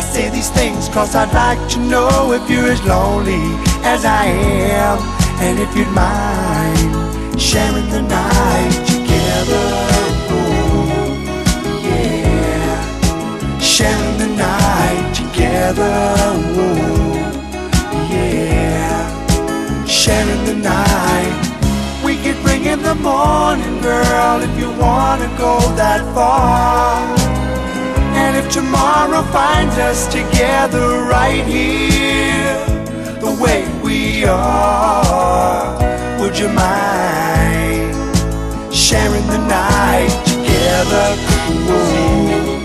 I say these things cause I'd like to know if you're as lonely as I am. And if you'd mind sharing the night together. Oh, yeah. Sharing the night together. Oh, yeah. Sharing the night. We could bring in the morning, girl, if you wanna go that far. Tomorrow finds us together right here, the way we are, would you mind sharing the night together? Ooh,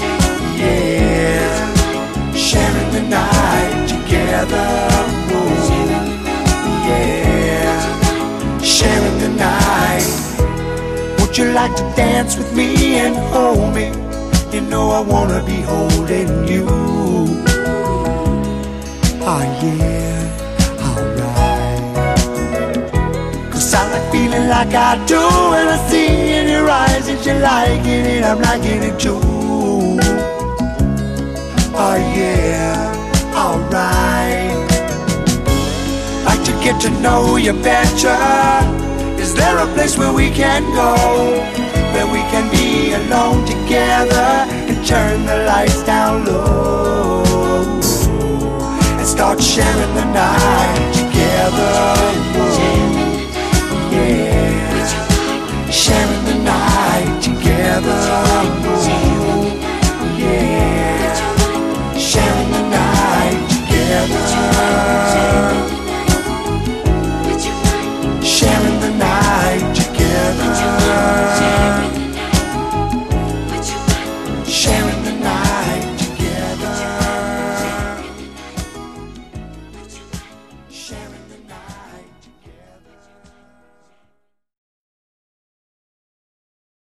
yeah, sharing the night together. Ooh, yeah, sharing the night. Would you like to dance with me and hold me? Know I wanna be holding you. Oh yeah, alright. Cause I like feeling like I do when I see in your eyes that you're liking it, I'm liking it too. Oh yeah, alright. Like to get to know you better. Is there a place where we can go? Where we can be alone together and turn the lights down low and start sharing the night together. Yeah,